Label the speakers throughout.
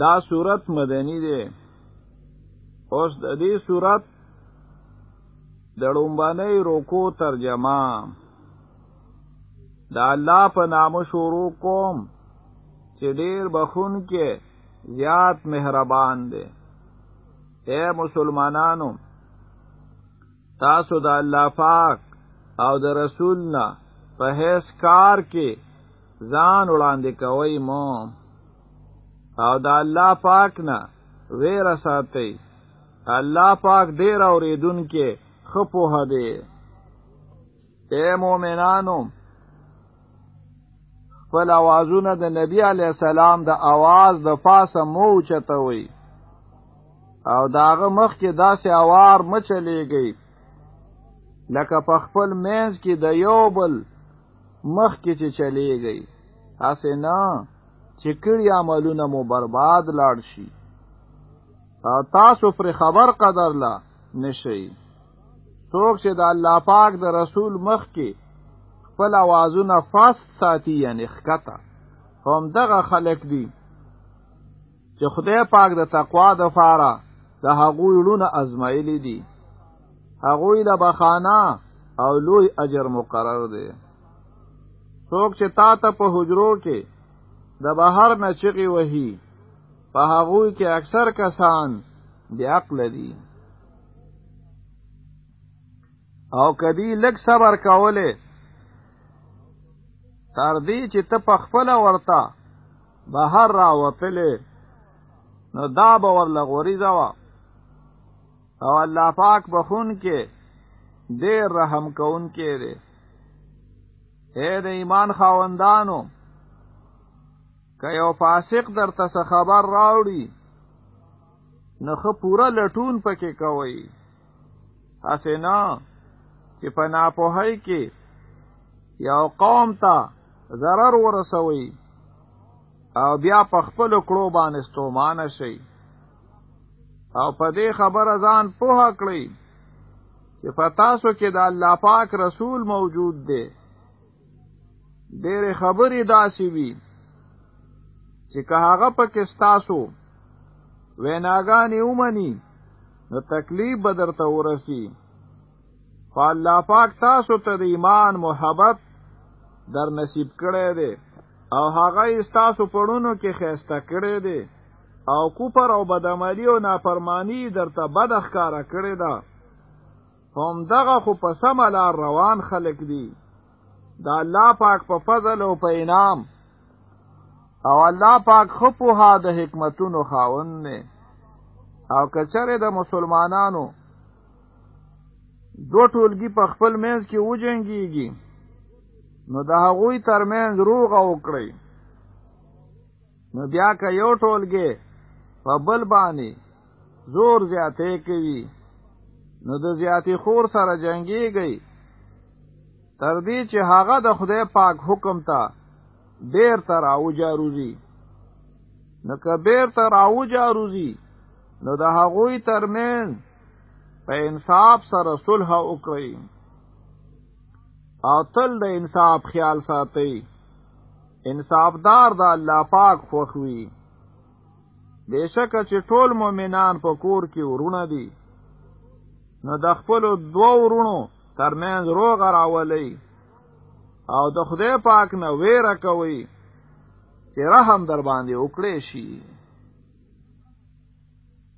Speaker 1: دا صورت مدنی دی اوس د دې صورت د ړومبنۍ روکو ترجمه د الله په نامه شروع کوم چې ډیر بخون کې زیات مهربان دی اے مسلمانانو تاسو د الله پاک او د رسول نه په هیڅ کار کې ځان وړاندې کوي مو او د الله پاک نه ویره ساتي الله پاک ډیر اوریدونکو خپوه دی اے مومنانو خپل اوازونه د نبی علی السلام د اواز د پاسه مو چتوي او داغه مخ کې داسې اوار مچلېږي لکه په خپل مینز کې د یو بل مخکې چې چلیږئ هسې نه چې کړي عملونه مو برباد لاړ شي او تاسو پر خبر قدر لا نشي څوک چې د الله پاک د رسول مخ کې خپل اوازونه فاست ساتي یعنی خکته هم دغه خلک دي چې خدای پاک د تقوا د فاره د هغوی ړونه ازمایلی دي هغوی له بخانه او لوی اجر مقرر دی څوک چې تا ته په حجرو کې د بهر نه چغې وهي په هغوی کې اکثر کسان بې عقل دي او کدی لږ صبر کوله تر دې چې ته په خپل ورته بهر را وتلې نو دا به ورله غوریزه وه او الله پاک بخون کې
Speaker 2: ډېر رحم کون کې دی اے د ایمان خاوندانو که یو فاسق در تس خبر راوړي نو خو پوره لټون پکې کوي هسې نه چې په ناپوهۍ کې یو قوم ته ضرر ورسوي او بیا په خپل کړو باندې ستومانه شي او په دې خبره ځان پوها کړی چې په تاسو کې د الله پاک رسول موجود دی ډېرې خبرې داسې وي چې که هغه پکې ستاسو ویناګانې ومني نو تکلیف به درته ورسي خو الله پاک تاسو ته د ایمان محبت در نصیب کړی دی او هغه تاسو پړونو کې خیسته کړی دی او کوپر او بدعملی او نافرمانی درته بد ښکارا کړی دا هم دغه خو په سم لار روان خلک دي دا الله پاک په فضل او په انعام او الله پاک خو په ها د حکمتونو خاوند نه او کچره د مسلمانانو دو ټولګي په خپل منځ کې وجنګيږي نو د هغوی ترمنځ روغ او کړی نو بیا که یو ټولګي په بل باندې زور زیاتې کوي نو د زیاتې خور سره جنگيږي تر دې چې هغه د خدای پاک حکم ته بیر تر او جاروزی نو که بیر تر او جاروزی نو د هغوی ترمن په انصاف سره صلح وکړئ او تل د انصاف خیال ساتئ انصافدار د الله پاک خوښوي بشکه چې ټول مؤمنان په کور کې ورونه دي نو د خپل دوه ورونو ترمنځ روغ راولي او د خدای پاک نه ویره کوي چې رحم در باندې وکړي شي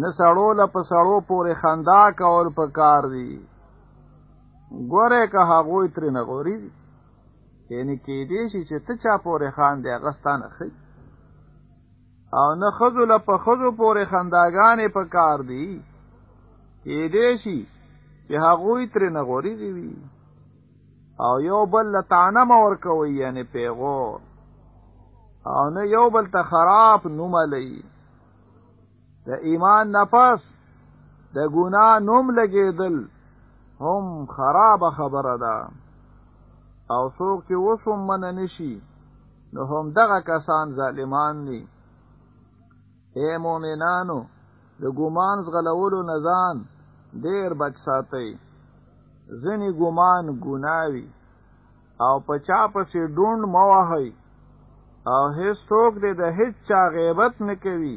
Speaker 1: نه سړو له په سړو پورې خندا کول په کار دي ګوره که هغوی ترې نه غوري یعنی کېدې شي چې ته چا پورې خان دی هغه ستانه خي او نه خزو له په خزو پورې خنداګانې په کار دي کېدې شي چې هغوی ترې نه غوري دي وي او یو بل له تانه مور کوي یعنی پیغور او نه یو بل ته خراب نوم لئی د ایمان نفس د ګنا نوم لګیدل هم خراب خبره ده او څوک چې اوس هم من نشي نو هم دغه کسان ظالمان دي اے مؤمنانو د ګمان زغلولو نه ځان ډیر بچ ساتئ ځنې ګمان ګناوي او په چا پسې ډوند مه وهئ او هیڅوک دې د هیڅ چا غیبت نه کوي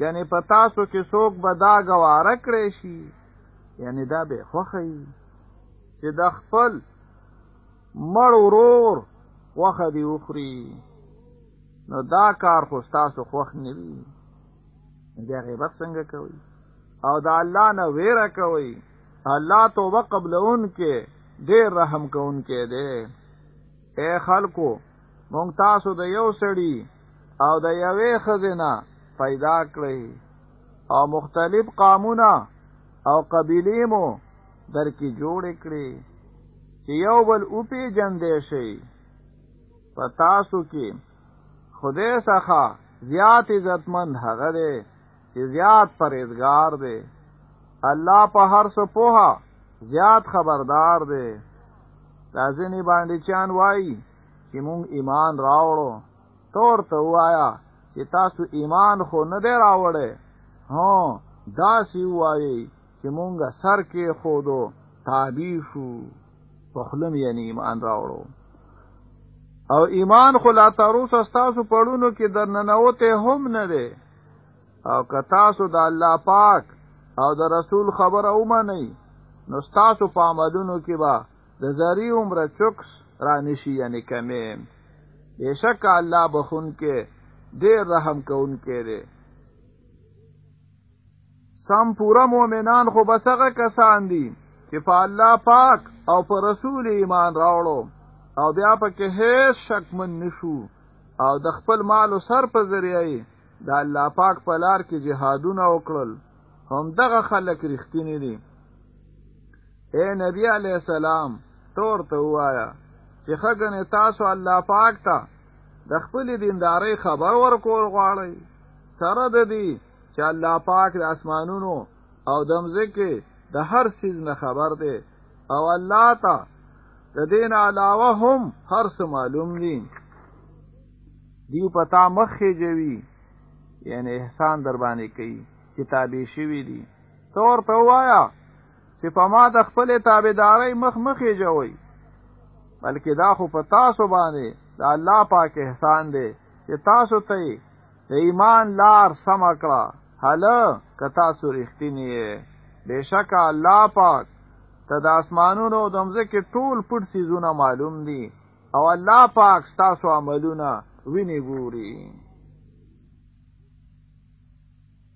Speaker 1: ګنې په تاسو کې څوک به دا ګواره کړی شي یعنی دا به خوښي چې د خپل مړ ورور خوخه دی وخوري نو دا کار خو تاسو خوښ نه وي دا غیبت څنګه کوي او دا الله نه ویره کوي الله توبه قبلون کې ډېر رحم کون کې دی اے خلکو مونږ تاسو د یو سړی او د یوې خزینه پیدا کړی او مختلف قامونه او قبیلې مو درکې جوړ کړی چې یو بل او پی جن دی شي په تاسو کې خدای څخه زیات عزتمن هغه دی چې زیات پرېزګار دی الله په هر څه پوها زیات خبردار دی دا ځینې باندې چان وایي چې مونږ ایمان راوړو تور ته وایا چې تاسو ایمان خو نه دی راوړی هو داسې وایي چې مونږ سر کې خودو تابع شو په خلم یعنی ایمان راوړو او ایمان خو لا تر اوسه ستاسو پړونو کې درننوته هم نه دی او که تاسو د الله پاک او د رسول خبره ومنئ نو تاسو په عملونو کې به د زری عمر چوکس رانشي یعنی کمې بشک الله بخون کې ډیر رحم کون کې دی سم پورا مؤمنان خو بسغه کسان دي چې په الله پاک او په رسول ایمان راوړو او بیا پکې هیڅ شک من نشو او د خپل مال او سر په ذریعه یې د الله پاک په لار کې جهادونه وکړل هم دغه خلک رښتینی دي اے نبی علی السلام تور ته وایا چې خګنې تاسو الله پاک ته
Speaker 2: د خپل دینداري خبر ورکول غواړي سره د دې چې الله پاک د اسمانونو او دمځکه د هر سیز نه خبر دی او الله ته د دین علاوه هم هر څه معلوم دي دیو پتا مخ جوي یعنی احسان در باندې کوي کتابې شوی دي تور ته وایا چې په ما د خپل تابعداري مخ مخې جوي بلکې دا خو په تاسو باندې د الله پاک احسان دی چې تاسو ته د ایمان لار سم کړه هله که تاسو رښتینی یې بېشکه الله پاک ته د اسمانونو او د مځکې ټول پټ څیزونه معلوم دي او الله پاک ستاسو عملونه ویني ګوري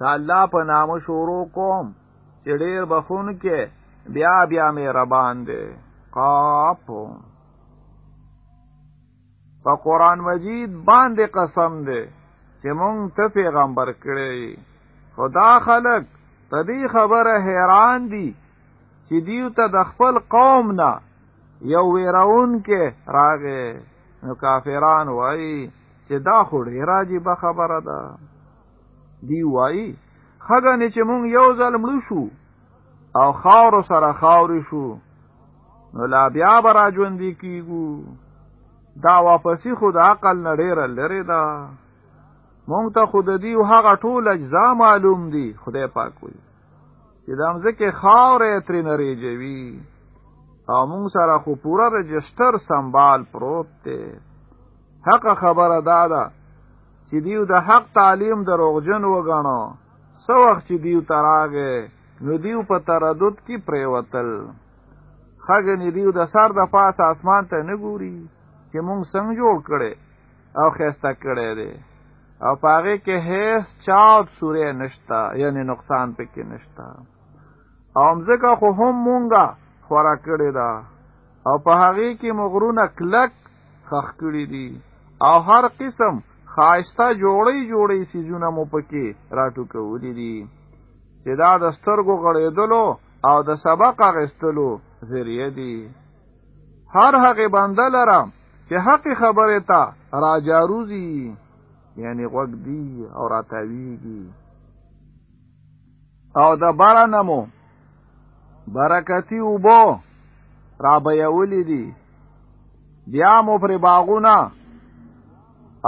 Speaker 2: دا الله په نام شروع کوم چې ډیر بخون کې بیا بیا مې ربان دی قاف په قران مجید باندې قسم دی چې مونږ ته پیغمبر کړی خدا خلق په دې خبره حیران دي چې دیو ته د خپل قوم نه یو ویرون کې راغې نو کافران وایي چې دا خو ډیره عجیبه خبره ده دی وایي
Speaker 1: خګنې چې مونږ یو ځل مړو شو او خاور سره خاور شو نو لا بیا به را ژوندې کیږو دا واپسی خو د عقل نه ډیره لرې ده مونږ ته خود دی هغه ټول اجزا معلوم دي خدای پاک وي چې د امزکه خاورې ترې نری جوي او مونږ سره خو پوره رجستر سنبال پروت دی حق خبره دا ده چې دیو د حق تعلیم دروغجن وګڼو سو وخت چې دیو تراغه نو دیو په تردد کې پریوتل خګنې دیو د سر د پاس اسمان ته نه ګوري چې مونږ څنګه جوړ کړي او خسته کړي دي او پاره کې هیڅ چاوت سورې نشتا یعنی نقصان پکې نشتا او مزګه خو هم مونږه خورا کړی دا او په هغه کې مغرونه کلک خخ کړی دي او هر قسم خاصتا جوړی جوړی سیزونه مو پکې راټو کولی دي چې دا د سترګو غړېدلو او د سبق غستلو ذریعہ دي هر هغه بنده لره چې حق خبره تا راجاروزی یعنی غوږ دی او راتاویږي او د بره نه مو برکتي اوبه رابیولې دي بیا مو پرې باغونه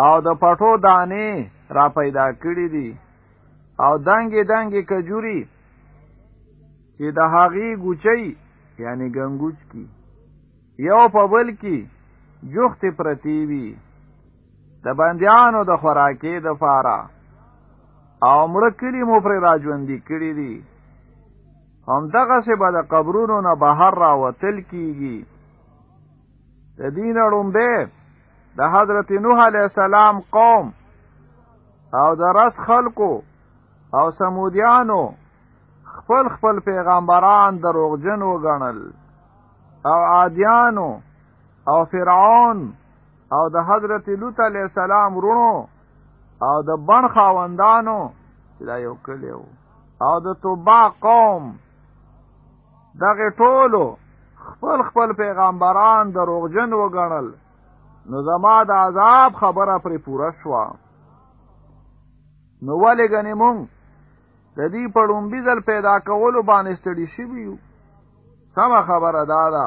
Speaker 1: او د پټو دانې را پیدا کړې دي او دنګې دنګې کجوري چې د هغې ګوچۍ یعنی ګنګوچ کی یو په بل کې جوخت پرتی وي د بندیانو د خوراکې د فاره او مړه کلی مو پر راجوندي کړی دي هم دغه سه به د قبرونو نه بهر را وتل کیږي د دین اړومبه د حضرت نوح علی السلام قوم او د رس خلکو او سمودیانو خپل خپل پیغمبران دروغجن وګڼل او عادیانو او فرعون او د حضرت لوط علی السلام رونو او د بن خاوندانو چې دا یو کلی وو او د توبا قوم دغه ټولو خپل خپل پیغمبران دروغجن وګڼل نو زما د عذاب خبره پرې پوره شوه نو ولې ګنې مونږ د دې په ړومبي ځل پیدا کولو باندې ستړي شوي یو سمه خبره دا ده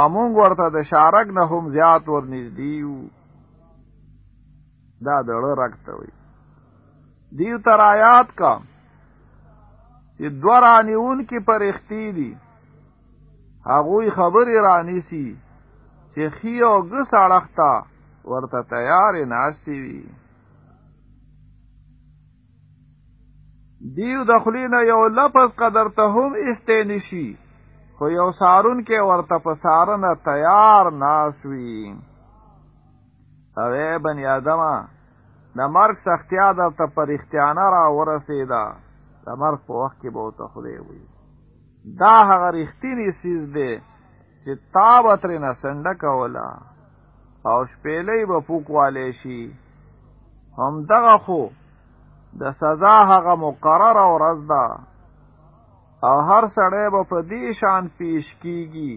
Speaker 1: امونګ ورته د شارک نه هم زیات ورنږدې یو دا د ړه رګ ته وي دیو تر آیات کا چې دوه رانیون کې پرښتې دي هغوی خبرې رانیسي چې خی او ګس اړخته ورته تیارې ناشتې وي دیو د خلی نه یو لفظ قدر ته هم ایستی نشي خو یو سارون کې ورته په سارنه تیار ناس وي او ای بني آدمه د مرګ سختیا درته په رښتیانه را ورسېده د مرګ په وخت کې به ورته خدای وي دا هغه رښتینی سیز دی چې تا به ترې نه سنډه کوله او شپېلې به پوکوالی شي هم دغه خو د سزا هغه مقرره ورځ ده او هر سړی به په دې شان پیش کیږي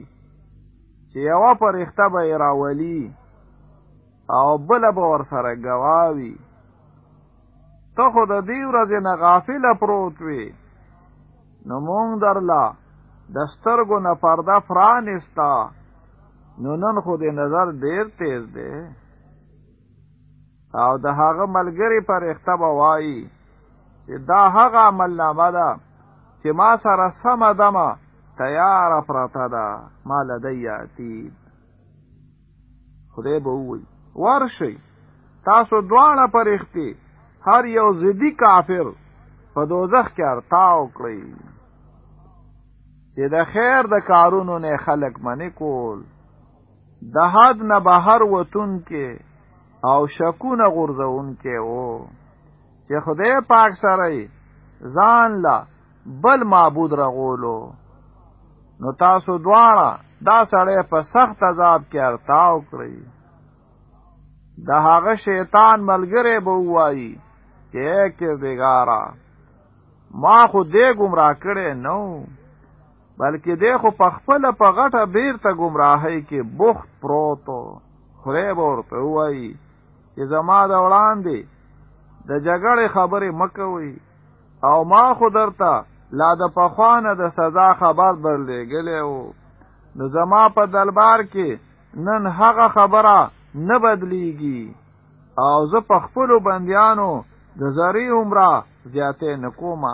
Speaker 1: چې یوه پرښته به یې راولي او بله به ورسره ګواوي ته خو د دې ورځې نه غافل پروت وي نو مونږ درلا د سترګو نه پرده فرانستا نو نن خو د نظر ډیر تیز دی او د هغه ملګری پر اختبا وایي چې دا هغه عمل نامه ده چې ما سره سم دمه تیار پراته ده ما لدی یاتی خدای به ووي ورشي تاسو دواړه پرښتي هر یو زدی کافر په دوزخ کې ارتاو کړی چې د خیر د کارونو نه خلق منی کول د حد نه بهر وتون کې او شکونه غرزون کې وو چې خدای پاک سره ځان لا بل معبود رغولو نو تاسو دواړه دا سړی په سخت عذاب کې ارتاو کړئ د هغه شیطان ملګری به وایي چې کردګارا ما خو دې گمراه کړی نو بلکې دې خو په خپل په غټه بیرته گمراهۍ کې بوخت پروتو خدای به ورته وایي چې زما د وړاندې د جګړې خبرې مکوئ او ما خو درته لا د پخوانه د سزا خبر درلېږلی و نو زما په دلبار کې نن هغه خبره نه بدلیږي او زه په خپل بندیانو د زری عمره زیاتې
Speaker 2: نکومه